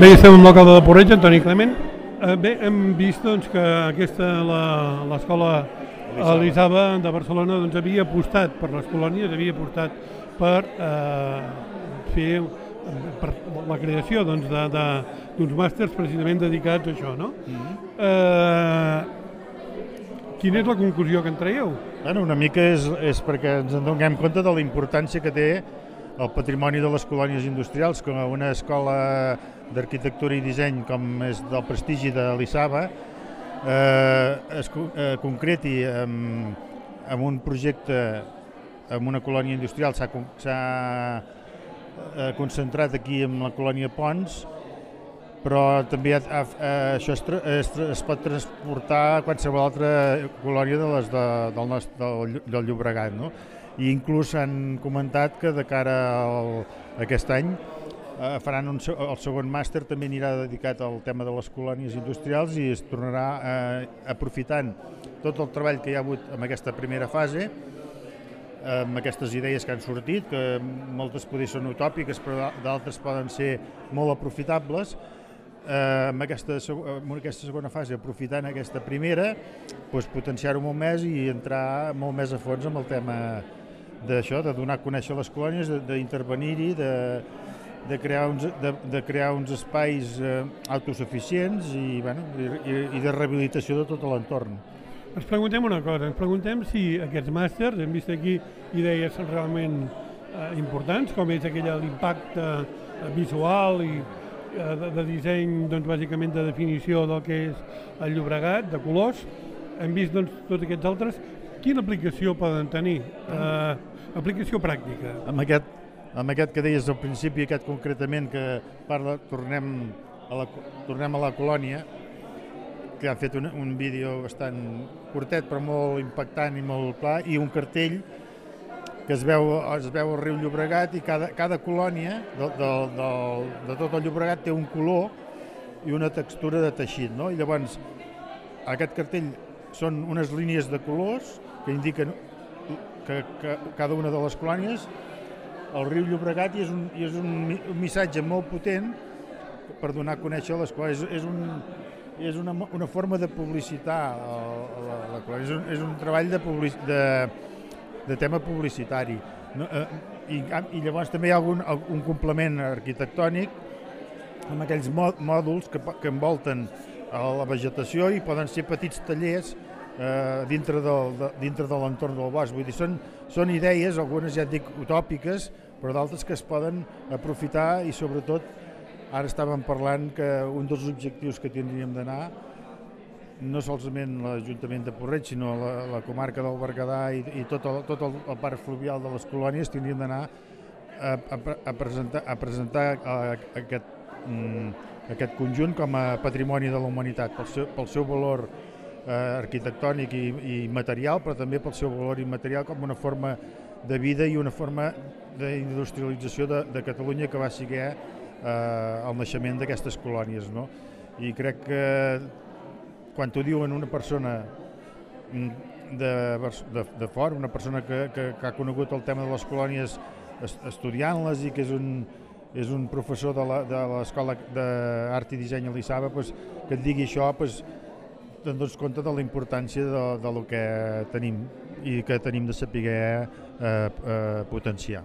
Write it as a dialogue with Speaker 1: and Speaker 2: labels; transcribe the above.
Speaker 1: Bé, estem amb l'alcalde de Porreig, Antoni Clement. Eh, bé, hem vist doncs, que aquesta, la- l'escola Elisava de Barcelona doncs, havia apostat per les colònies, havia apostat per eh, fer per la creació d'uns doncs, de, de, màsters precisament dedicats a això, no? eh, quina és la conclusió que en traieu?
Speaker 2: Bueno, una mica és, és perquè ens en donem compte de la importància que té el patrimoni de les colònies industrials, com una escola d'arquitectura i disseny com és del prestigi de l'ISABA, eh, es eh, concreti amb, amb un projecte amb una colònia industrial, s'ha eh, concentrat aquí en la colònia Pons, però també ha, ha, això es, es, es pot transportar a qualsevol altra colònia de les de, del, nostre, del, del Llobregat. No? I inclús han comentat que de cara al, a aquest any eh, faran un, el segon màster també anirà dedicat al tema de les colònies industrials i es tornarà eh, aprofitant tot el treball que hi ha hagut en aquesta primera fase amb aquestes idees que han sortit, que moltes poder són utòpiques però d'altres poden ser molt aprofitables, eh, amb, aquesta, amb aquesta segona fase, aprofitant aquesta primera, doncs potenciar-ho molt més i entrar molt més a fons amb el tema d'això, de donar a conèixer les colònies, d'intervenir-hi, de, de, crear uns, de, de crear uns espais eh, autosuficients i, bueno, i, i de rehabilitació de tot l'entorn.
Speaker 1: Ens preguntem una cosa, ens preguntem si aquests màsters, hem vist aquí idees realment eh, importants, com és aquella l'impacte eh, visual i eh, de, de disseny, doncs, bàsicament de definició del que és el Llobregat, de colors. Hem vist doncs, tots aquests altres. Quina aplicació poden tenir? Eh, aplicació pràctica.
Speaker 2: amb aquest, amb aquest que deies al principi, aquest concretament que parla, tornem a la, tornem a la colònia, que han fet un, un vídeo bastant curtet però molt impactant i molt clar, i un cartell que es veu, es veu el riu Llobregat i cada, cada colònia de, de, de, de tot el Llobregat té un color i una textura de teixit. No? I llavors aquest cartell són unes línies de colors que indiquen que, que cada una de les colònies el riu Llobregat i és un, i és un, un missatge molt potent per donar a conèixer les colònies. És, un, és una, una forma de publicitar el, la, la colònia. És un, és un treball de, public, de, de tema publicitari. No, eh, i, I llavors també hi ha algun, un complement arquitectònic amb aquells mò- mòduls que, que envolten a la vegetació i poden ser petits tallers eh, dintre, del, de, dintre de l'entorn del bosc. Vull dir, són, són idees, algunes ja et dic utòpiques, però d'altres que es poden aprofitar i sobretot ara estàvem parlant que un dels objectius que tindríem d'anar no solament l'Ajuntament de Porreig, sinó la, la comarca del Berguedà i, i tot, el, tot el, el parc fluvial de les colònies tindrien d'anar a, a, a presentar, a presentar eh, aquest, mm, aquest conjunt com a patrimoni de la humanitat pel seu, pel seu valor eh, arquitectònic i, i material, però també pel seu valor immaterial com una forma de vida i una forma d'industrialització de, de Catalunya que va ser eh, el naixement d'aquestes colònies. No? I crec que quan t'ho diuen una persona mm, de, de, de fora, una persona que, que, que ha conegut el tema de les colònies es- estudiant-les i que és un, és un professor de la- de l'Escola d'Art i Disseny a l'ISABA, pues, que et digui això, pues, dones compte de la importància de, de lo que tenim i que tenim de saber eh, eh, potenciar.